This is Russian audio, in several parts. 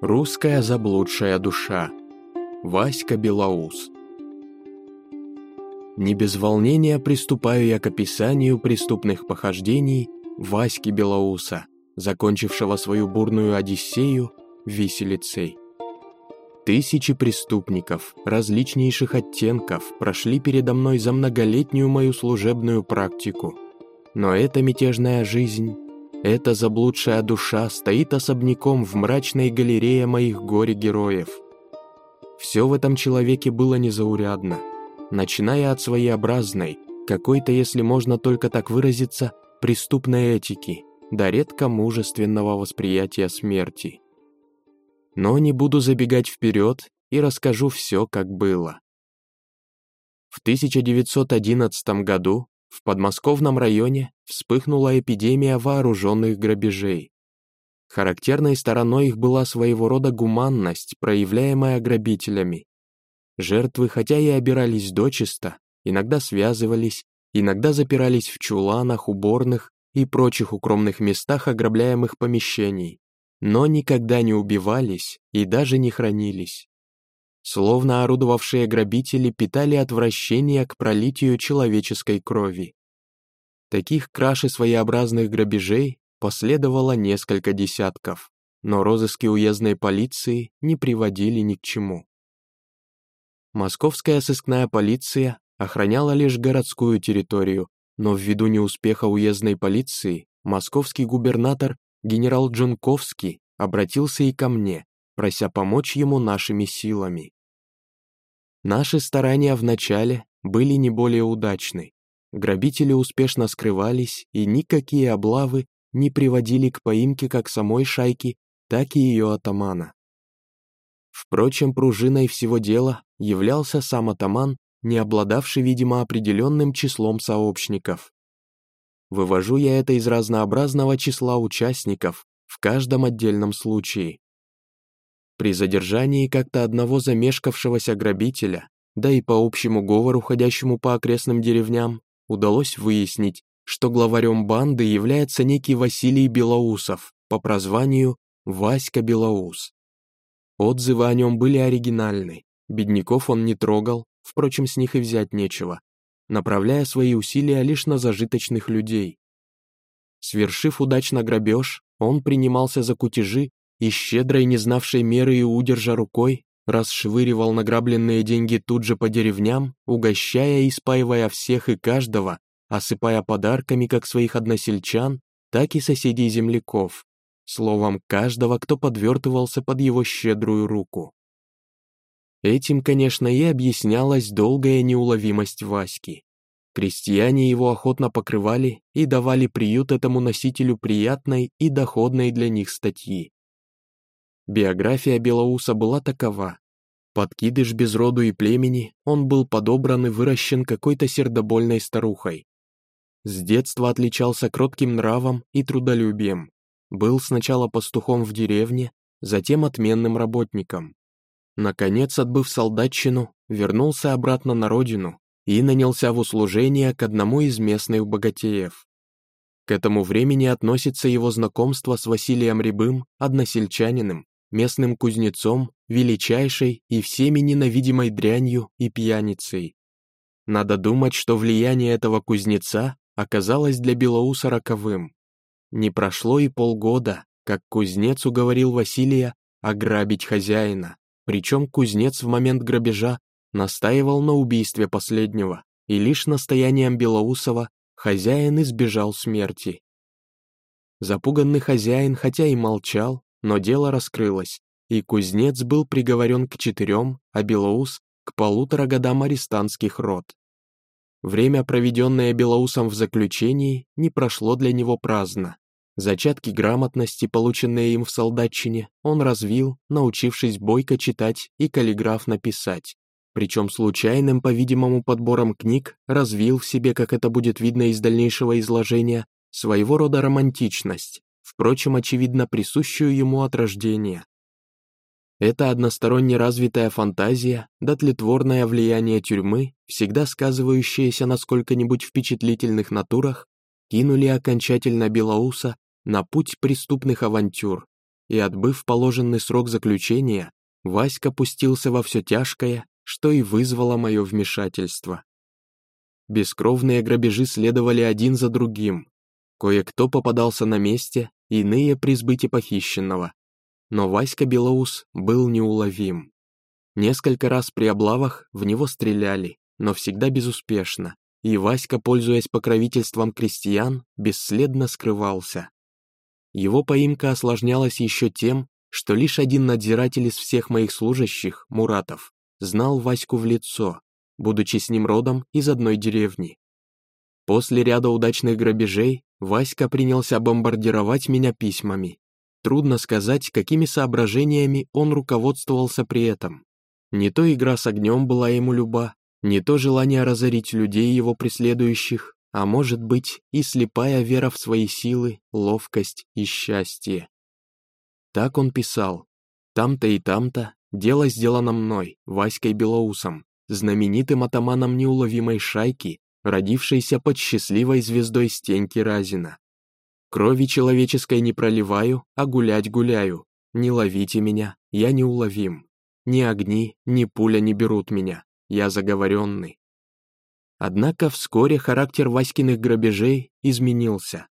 Русская заблудшая душа. Васька Белоус. Не без волнения приступаю я к описанию преступных похождений Васьки Белоуса, закончившего свою бурную одиссею виселицей. Тысячи преступников различнейших оттенков прошли передо мной за многолетнюю мою служебную практику. Но эта мятежная жизнь эта заблудшая душа стоит особняком в мрачной галерее моих горе-героев. Все в этом человеке было незаурядно, начиная от своеобразной, какой-то, если можно только так выразиться, преступной этики, до редко мужественного восприятия смерти. Но не буду забегать вперед и расскажу все, как было. В 1911 году в подмосковном районе вспыхнула эпидемия вооруженных грабежей. Характерной стороной их была своего рода гуманность, проявляемая грабителями. Жертвы, хотя и обирались дочисто, иногда связывались, иногда запирались в чуланах, уборных и прочих укромных местах ограбляемых помещений, но никогда не убивались и даже не хранились. Словно орудовавшие грабители питали отвращение к пролитию человеческой крови. Таких краж и своеобразных грабежей последовало несколько десятков, но розыски уездной полиции не приводили ни к чему. Московская сыскная полиция охраняла лишь городскую территорию, но ввиду неуспеха уездной полиции московский губернатор генерал Джунковский обратился и ко мне, прося помочь ему нашими силами. Наши старания вначале были не более удачны. Грабители успешно скрывались, и никакие облавы не приводили к поимке как самой шайки, так и ее атамана. Впрочем, пружиной всего дела являлся сам атаман, не обладавший, видимо, определенным числом сообщников. Вывожу я это из разнообразного числа участников в каждом отдельном случае. При задержании как-то одного замешкавшегося грабителя, да и по общему говору, ходящему по окрестным деревням, удалось выяснить, что главарем банды является некий Василий Белоусов по прозванию Васька Белоус. Отзывы о нем были оригинальны, бедняков он не трогал, впрочем, с них и взять нечего, направляя свои усилия лишь на зажиточных людей. Свершив удачно грабеж, он принимался за кутежи и щедрой, не знавшей меры и удержа рукой, расшвыривал награбленные деньги тут же по деревням, угощая и спаивая всех и каждого, осыпая подарками как своих односельчан, так и соседей-земляков, словом, каждого, кто подвертывался под его щедрую руку. Этим, конечно, и объяснялась долгая неуловимость Васьки. Крестьяне его охотно покрывали и давали приют этому носителю приятной и доходной для них статьи. Биография Белоуса была такова. Подкидыш без роду и племени, он был подобран и выращен какой-то сердобольной старухой. С детства отличался кротким нравом и трудолюбием. Был сначала пастухом в деревне, затем отменным работником. Наконец, отбыв солдатчину, вернулся обратно на родину и нанялся в услужение к одному из местных богатеев. К этому времени относится его знакомство с Василием Рябым, односельчанином, местным кузнецом, величайшей и всеми ненавидимой дрянью и пьяницей. Надо думать, что влияние этого кузнеца оказалось для Белоуса роковым. Не прошло и полгода, как кузнец уговорил Василия ограбить хозяина, причем кузнец в момент грабежа настаивал на убийстве последнего, и лишь настоянием Белоусова хозяин избежал смерти. Запуганный хозяин, хотя и молчал, но дело раскрылось, и кузнец был приговорен к четырем, а Белоус — к полутора годам арестантских род. Время, проведенное Белоусом в заключении, не прошло для него праздно. Зачатки грамотности, полученные им в солдатчине, он развил, научившись бойко читать и каллиграфно писать. Причем случайным, по-видимому, подбором книг развил в себе, как это будет видно из дальнейшего изложения, своего рода романтичность, впрочем, очевидно присущую ему от рождения. Эта односторонне развитая фантазия, да тлетворное влияние тюрьмы, всегда сказывающееся на сколько-нибудь впечатлительных натурах, кинули окончательно Белоуса на путь преступных авантюр, и отбыв положенный срок заключения, Васька пустился во все тяжкое, что и вызвало мое вмешательство. Бескровные грабежи следовали один за другим. Кое-кто попадался на месте, иные при сбыте похищенного. Но Васька Белоус был неуловим. Несколько раз при облавах в него стреляли, но всегда безуспешно, и Васька, пользуясь покровительством крестьян, бесследно скрывался. Его поимка осложнялась еще тем, что лишь один надзиратель из всех моих служащих, Муратов, знал Ваську в лицо, будучи с ним родом из одной деревни. После ряда удачных грабежей Васька принялся бомбардировать меня письмами. Трудно сказать, какими соображениями он руководствовался при этом. Не то игра с огнем была ему люба, не то желание разорить людей его преследующих, а может быть и слепая вера в свои силы, ловкость и счастье. Так он писал. Там-то и там-то дело сделано мной, Васькой Белоусом, знаменитым атаманом неуловимой шайки, родившейся под счастливой звездой Стеньки Разина. Крови человеческой не проливаю, а гулять гуляю. Не ловите меня, я неуловим. Ни огни, ни пуля не берут меня, я заговоренный. Однако вскоре характер Васькиных грабежей изменился.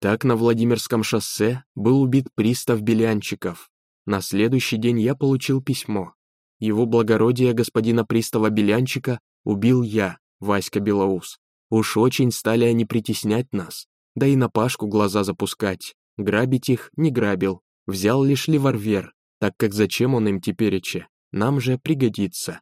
Так на Владимирском шоссе был убит пристав Белянчиков. На следующий день я получил письмо. Его благородие господина пристава Белянчика убил я, Васька Белоус. Уж очень стали они притеснять нас, да и на Пашку глаза запускать. Грабить их не грабил, взял лишь ливарвер, так как зачем он им теперече, нам же пригодится.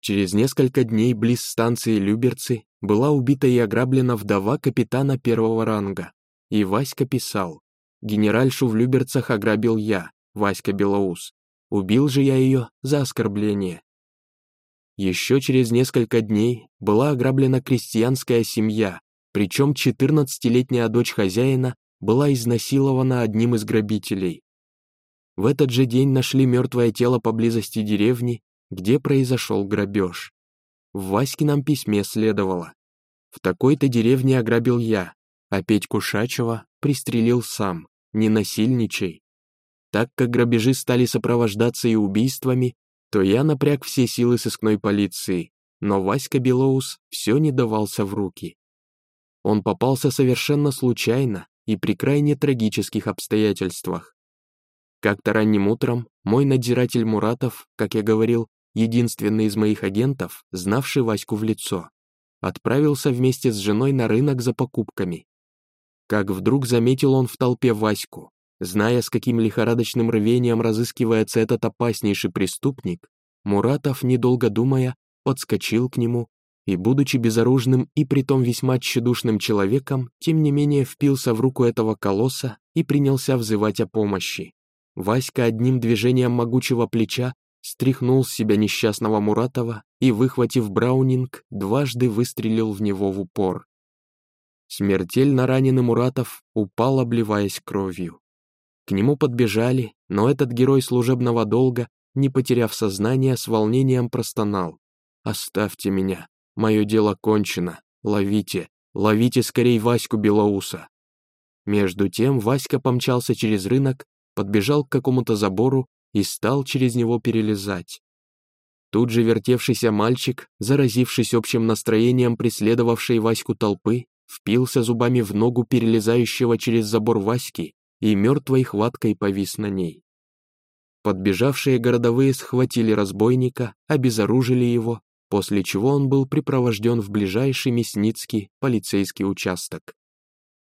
Через несколько дней близ станции Люберцы была убита и ограблена вдова капитана первого ранга. И Васька писал, «Генеральшу в Люберцах ограбил я, Васька Белоус. Убил же я ее за оскорбление. Еще через несколько дней была ограблена крестьянская семья, причем 14-летняя дочь хозяина была изнасилована одним из грабителей. В этот же день нашли мертвое тело поблизости деревни, где произошел грабеж. В Васькином письме следовало. В такой-то деревне ограбил я, а Петьку Шачева пристрелил сам, не насильничай. Так как грабежи стали сопровождаться и убийствами, то я напряг все силы сыскной полиции, но Васька Белоус все не давался в руки. Он попался совершенно случайно и при крайне трагических обстоятельствах. Как-то ранним утром мой надзиратель Муратов, как я говорил, единственный из моих агентов, знавший Ваську в лицо, отправился вместе с женой на рынок за покупками. Как вдруг заметил он в толпе Ваську, Зная, с каким лихорадочным рвением разыскивается этот опаснейший преступник, Муратов, недолго думая, подскочил к нему и, будучи безоружным и притом весьма тщедушным человеком, тем не менее впился в руку этого колосса и принялся взывать о помощи. Васька одним движением могучего плеча стряхнул с себя несчастного Муратова и, выхватив браунинг, дважды выстрелил в него в упор. Смертельно раненый Муратов упал, обливаясь кровью. К нему подбежали, но этот герой служебного долга, не потеряв сознание, с волнением простонал. «Оставьте меня, мое дело кончено, ловите, ловите скорей Ваську Белоуса». Между тем Васька помчался через рынок, подбежал к какому-то забору и стал через него перелезать. Тут же вертевшийся мальчик, заразившись общим настроением преследовавшей Ваську толпы, впился зубами в ногу перелезающего через забор Васьки и мертвой хваткой повис на ней. Подбежавшие городовые схватили разбойника, обезоружили его, после чего он был припровожден в ближайший Мясницкий полицейский участок.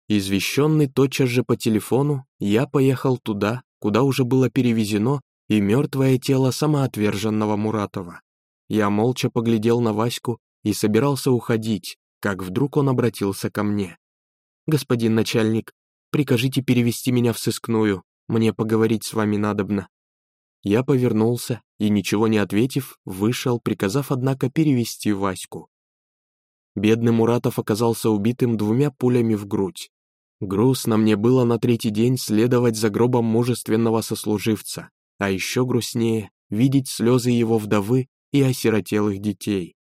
Извещенный тотчас же по телефону, я поехал туда, куда уже было перевезено и мертвое тело самоотверженного Муратова. Я молча поглядел на Ваську и собирался уходить, как вдруг он обратился ко мне. «Господин начальник, Прикажите перевести меня в сыскную, мне поговорить с вами надобно». Я повернулся и, ничего не ответив, вышел, приказав, однако, перевести Ваську. Бедный Муратов оказался убитым двумя пулями в грудь. Грустно мне было на третий день следовать за гробом мужественного сослуживца, а еще грустнее — видеть слезы его вдовы и осиротелых детей.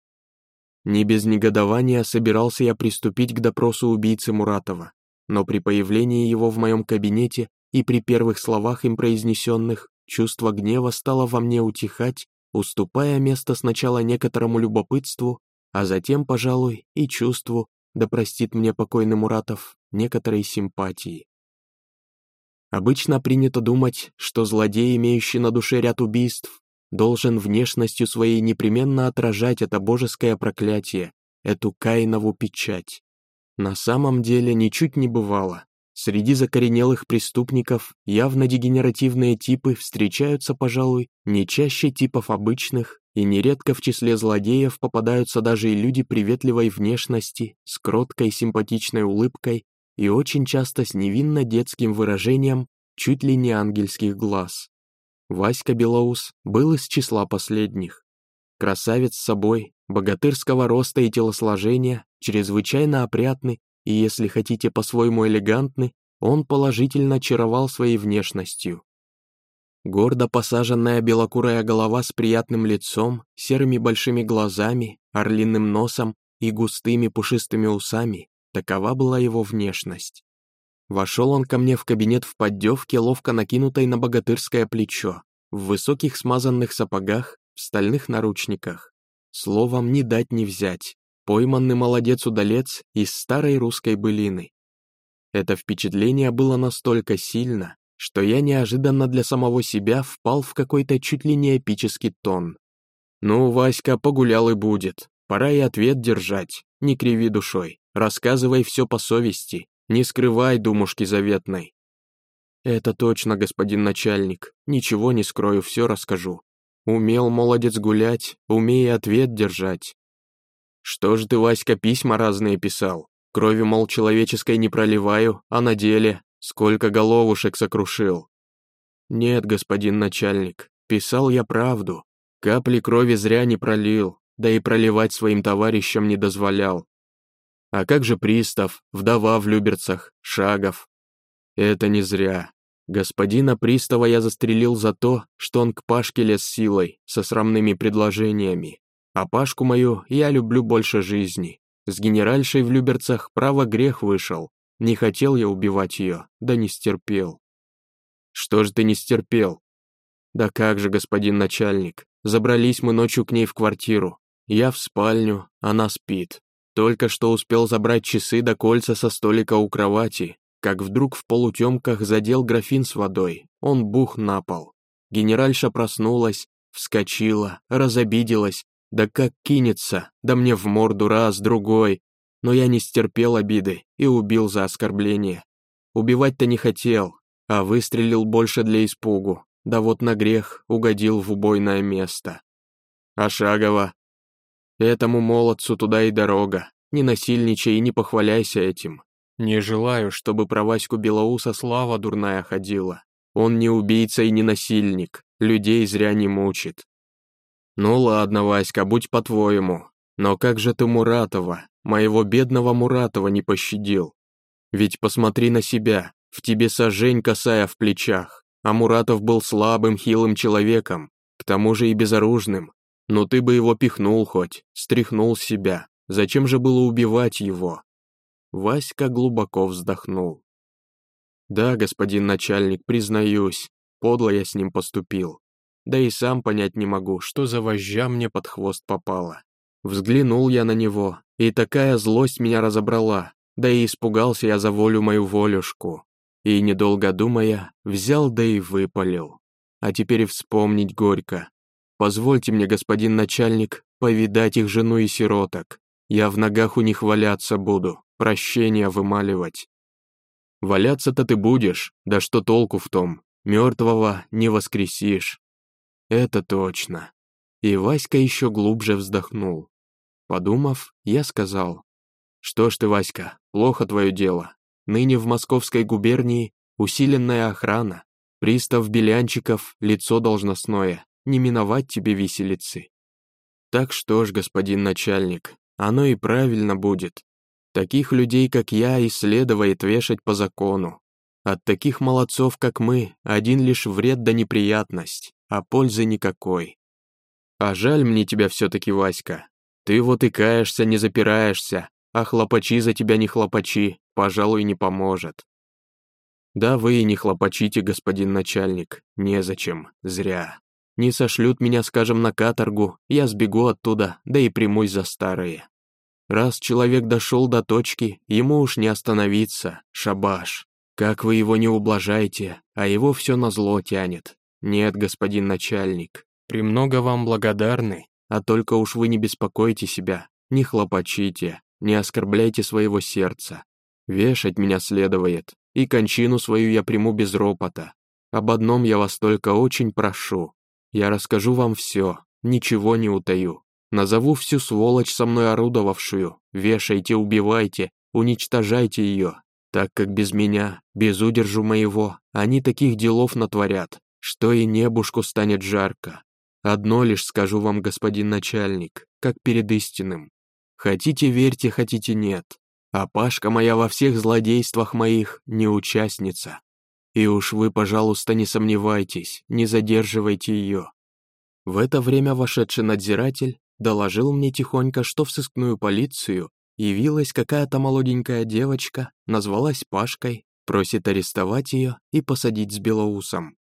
Не без негодования собирался я приступить к допросу убийцы Муратова но при появлении его в моем кабинете и при первых словах им произнесенных чувство гнева стало во мне утихать, уступая место сначала некоторому любопытству, а затем, пожалуй, и чувству, да простит мне покойный Муратов, некоторой симпатии. Обычно принято думать, что злодей, имеющий на душе ряд убийств, должен внешностью своей непременно отражать это божеское проклятие, эту Каинову печать. На самом деле ничуть не бывало. Среди закоренелых преступников явно дегенеративные типы встречаются, пожалуй, не чаще типов обычных, и нередко в числе злодеев попадаются даже и люди приветливой внешности, с кроткой симпатичной улыбкой и очень часто с невинно детским выражением чуть ли не ангельских глаз. Васька Белоус был из числа последних. Красавец с собой, богатырского роста и телосложения, чрезвычайно опрятный и, если хотите, по-своему элегантный, он положительно очаровал своей внешностью. Гордо посаженная белокурая голова с приятным лицом, серыми большими глазами, орлиным носом и густыми пушистыми усами Такова была его внешность. Вошел он ко мне в кабинет в поддевке, ловко накинутой на богатырское плечо, в высоких смазанных сапогах, в стальных наручниках. Словом, не дать не взять. Пойманный молодец-удалец из старой русской былины. Это впечатление было настолько сильно, что я неожиданно для самого себя впал в какой-то чуть ли не эпический тон. «Ну, Васька, погулял и будет. Пора и ответ держать, не криви душой. Рассказывай все по совести, не скрывай думушки заветной. Это точно, господин начальник, ничего не скрою, все расскажу. Умел молодец гулять, умей ответ держать. Что ж ты, Васька, письма разные писал? Крови, мол, человеческой не проливаю, а на деле сколько головушек сокрушил. Нет, господин начальник, писал я правду. Капли крови зря не пролил, да и проливать своим товарищам не дозволял. А как же пристав, вдова в Люберцах, Шагов? Это не зря. Господина пристава я застрелил за то, что он к Пашке лез силой, со срамными предложениями. А Пашку мою я люблю больше жизни. С генеральшей в Люберцах право грех вышел. Не хотел я убивать ее, да не стерпел. Что же ты не стерпел? Да как же, господин начальник, забрались мы ночью к ней в квартиру. Я в спальню, она спит. Только что успел забрать часы до кольца со столика у кровати, как вдруг в полутемках задел графин с водой, он бух на пол. Генеральша проснулась, вскочила, разобиделась, да как кинется, да мне в морду раз, другой. Но я не стерпел обиды и убил за оскорбление. Убивать-то не хотел, а выстрелил больше для испугу, да вот на грех угодил в убойное место. А Шагова Этому молодцу туда и дорога. Не насильничай и не похваляйся этим. Не желаю, чтобы про Ваську Белоуса слава дурная ходила. Он не убийца и не насильник, людей зря не мучит. Ну ладно, Васька, будь по-твоему. Но как же ты Муратова, моего бедного Муратова не пощадил? Ведь посмотри на себя, в тебе сожень косая в плечах, а Муратов был слабым, хилым человеком, к тому же и безоружным, но ты бы его пихнул хоть, стряхнул с себя. Зачем же было убивать его? Васька глубоко вздохнул. Да, господин начальник, признаюсь, подло я с ним поступил. Да и сам понять не могу, что за вожжа мне под хвост попала. Взглянул я на него, и такая злость меня разобрала, да и испугался я за волю мою волюшку. И, недолго думая, взял да и выпалил. А теперь вспомнить горько, Позвольте мне, господин начальник, повидать их жену и сироток. Я в ногах у них валяться буду, прощения вымаливать. Валяться-то ты будешь, да что толку в том, мертвого не воскресишь. Это точно. И Васька еще глубже вздохнул. Подумав, я сказал, что ж ты, Васька, плохо твое дело. Ныне в московской губернии усиленная охрана, пристав Белянчиков, лицо должностное, не миновать тебе виселицы. Так что ж, господин начальник, оно и правильно будет. Таких людей, как я, и следует вешать по закону. От таких молодцов, как мы, один лишь вред да неприятность, а пользы никакой. А жаль мне тебя все-таки, Васька. Ты вот и каешься, не запираешься, а хлопачи за тебя не хлопачи, пожалуй, не поможет. Да вы и не хлопочите, господин начальник, незачем, зря. Не сошлют меня, скажем, на каторгу, я сбегу оттуда, да и примусь за старые. Раз человек дошел до точки, ему уж не остановиться, шабаш. Как вы его не ублажаете, а его все на зло тянет. Нет, господин начальник, премного вам благодарны, а только уж вы не беспокойте себя, не хлопочите, не оскорбляйте своего сердца. Вешать меня следует, и кончину свою я приму без ропота. Об одном я вас только очень прошу. Я расскажу вам все, ничего не утаю. Назову всю сволочь со мной орудовавшую, вешайте, убивайте, уничтожайте ее, так как без меня, без удержу моего, они таких делов натворят, что и небушку станет жарко. Одно лишь скажу вам, господин начальник, как перед истинным. Хотите верьте, хотите нет, а Пашка моя во всех злодействах моих не участница. И уж вы, пожалуйста, не сомневайтесь, не задерживайте ее. В это время вошедший надзиратель доложил мне тихонько, что в сыскную полицию явилась какая-то молоденькая девочка, назвалась Пашкой, просит арестовать ее и посадить с Белоусом.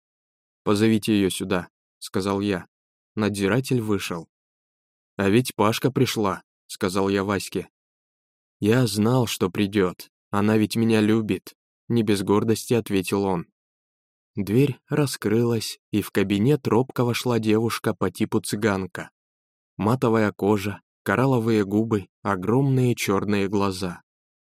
«Позовите ее сюда», — сказал я. Надзиратель вышел. «А ведь Пашка пришла», — сказал я Ваське. «Я знал, что придет. Она ведь меня любит», — не без гордости ответил он. Дверь раскрылась, и в кабинет робко вошла девушка по типу цыганка. Матовая кожа, коралловые губы, огромные черные глаза.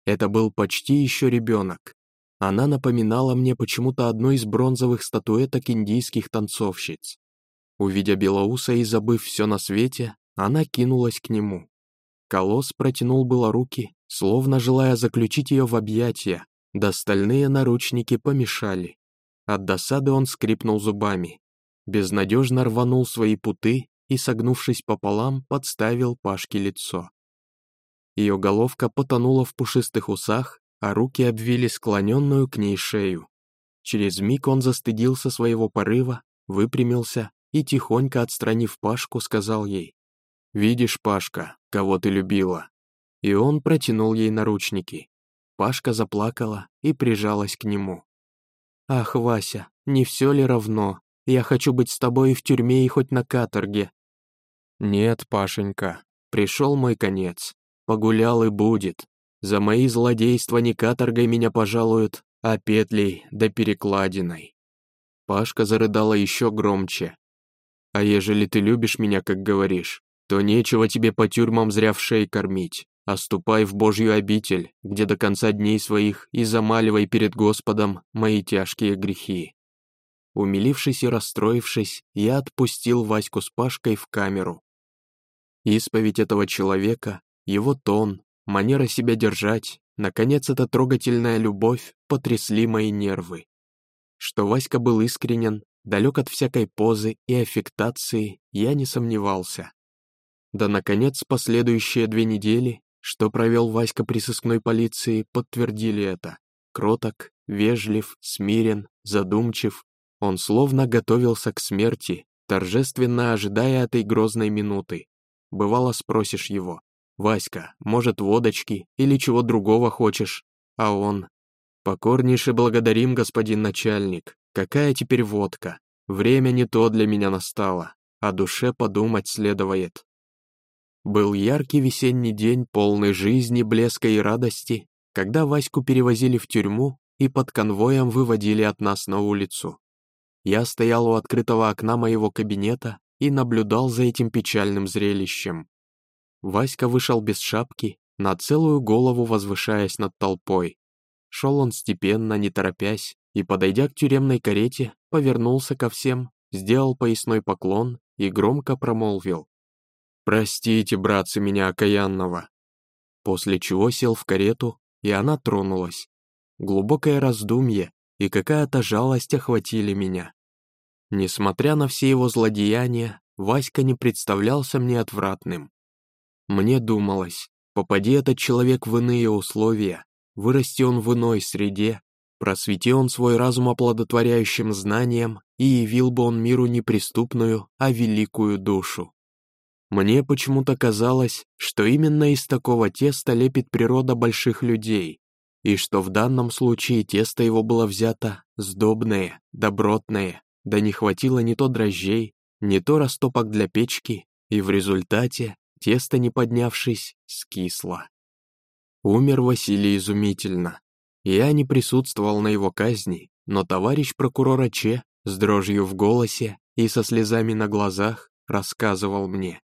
Это был почти еще ребенок. Она напоминала мне почему-то одну из бронзовых статуэток индийских танцовщиц. Увидя Белоуса и забыв все на свете, она кинулась к нему. Колосс протянул было руки, словно желая заключить ее в объятия, да стальные наручники помешали. От досады он скрипнул зубами. Безнадежно рванул свои путы и, согнувшись пополам, подставил Пашке лицо. Ее головка потонула в пушистых усах, а руки обвили склоненную к ней шею. Через миг он застыдился своего порыва, выпрямился и, тихонько отстранив Пашку, сказал ей, «Видишь, Пашка, кого ты любила?» И он протянул ей наручники. Пашка заплакала и прижалась к нему. «Ах, Вася, не все ли равно? Я хочу быть с тобой и в тюрьме, и хоть на каторге. «Нет, Пашенька, пришел мой конец. Погулял и будет. За мои злодейства не каторгой меня пожалуют, а петлей да перекладиной». Пашка зарыдала еще громче. «А ежели ты любишь меня, как говоришь, то нечего тебе по тюрьмам зря в шей кормить, а ступай в Божью обитель, где до конца дней своих и замаливай перед Господом мои тяжкие грехи». Умилившись и расстроившись, я отпустил Ваську с Пашкой в камеру, Исповедь этого человека, его тон, манера себя держать, наконец, эта трогательная любовь потрясли мои нервы. Что Васька был искренен, далек от всякой позы и аффектации, я не сомневался. Да, наконец, последующие две недели, что провел Васька при сыскной полиции, подтвердили это. Кроток, вежлив, смирен, задумчив, он словно готовился к смерти, торжественно ожидая этой грозной минуты. Бывало спросишь его, «Васька, может, водочки или чего другого хочешь?» А он, «Покорнейше благодарим, господин начальник. Какая теперь водка? Время не то для меня настало, о душе подумать следует». Был яркий весенний день, полный жизни, блеска и радости, когда Ваську перевозили в тюрьму и под конвоем выводили от нас на улицу. Я стоял у открытого окна моего кабинета и наблюдал за этим печальным зрелищем. Васька вышел без шапки, на целую голову возвышаясь над толпой. Шел он степенно, не торопясь, и, подойдя к тюремной карете, повернулся ко всем, сделал поясной поклон и громко промолвил. «Простите, братцы, меня окаянного!» После чего сел в карету, и она тронулась. Глубокое раздумье и какая-то жалость охватили меня. Несмотря на все его злодеяния, Васька не представлялся мне отвратным. Мне думалось, попади этот человек в иные условия, вырасти он в иной среде, просвети он свой разум оплодотворяющим знанием и явил бы он миру не преступную, а великую душу. Мне почему-то казалось, что именно из такого теста лепит природа больших людей, и что в данном случае тесто его было взято сдобное, добротное, да не хватило ни то дрожжей, ни то растопок для печки, и в результате тесто, не поднявшись, скисло. Умер Василий изумительно. Я не присутствовал на его казни, но товарищ прокурора Че с дрожью в голосе и со слезами на глазах рассказывал мне.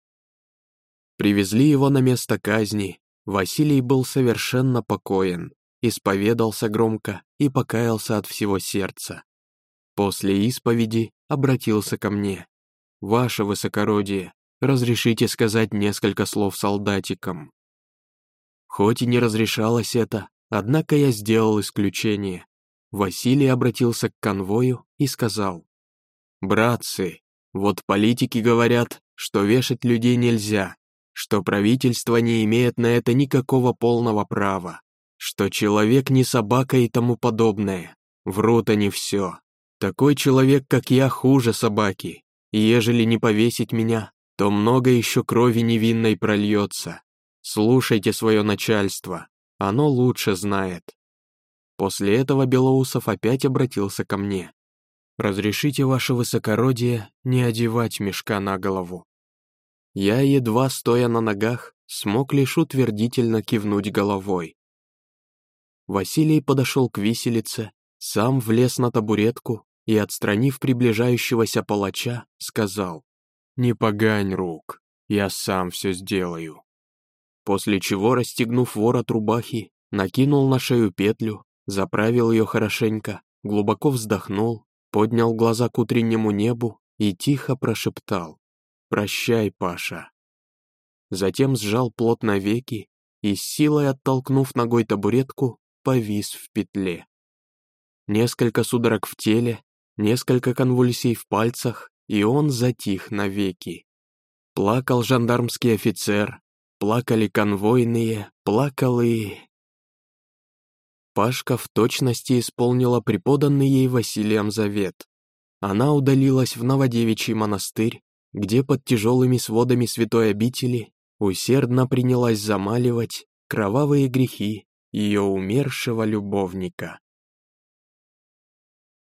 Привезли его на место казни, Василий был совершенно покоен, исповедался громко и покаялся от всего сердца. После исповеди обратился ко мне. «Ваше высокородие, разрешите сказать несколько слов солдатикам». Хоть и не разрешалось это, однако я сделал исключение. Василий обратился к конвою и сказал, «Братцы, вот политики говорят, что вешать людей нельзя, что правительство не имеет на это никакого полного права, что человек не собака и тому подобное. Врут они все. Такой человек, как я, хуже собаки, и ежели не повесить меня, то много еще крови невинной прольется. Слушайте свое начальство, оно лучше знает. После этого Белоусов опять обратился ко мне. «Разрешите, ваше высокородие, не одевать мешка на голову». Я, едва стоя на ногах, смог лишь утвердительно кивнуть головой. Василий подошел к виселице, сам влез на табуретку и, отстранив приближающегося палача, сказал «Не погань рук, я сам все сделаю» после чего, расстегнув ворот рубахи, накинул на шею петлю, заправил ее хорошенько, глубоко вздохнул, поднял глаза к утреннему небу и тихо прошептал «Прощай, Паша». Затем сжал плотно веки и, с силой оттолкнув ногой табуретку, повис в петле. Несколько судорог в теле, несколько конвульсий в пальцах, и он затих навеки. Плакал жандармский офицер, Плакали конвойные, плакал и... Пашка в точности исполнила преподанный ей Василием завет. Она удалилась в Новодевичий монастырь, где под тяжелыми сводами святой обители усердно принялась замаливать кровавые грехи ее умершего любовника.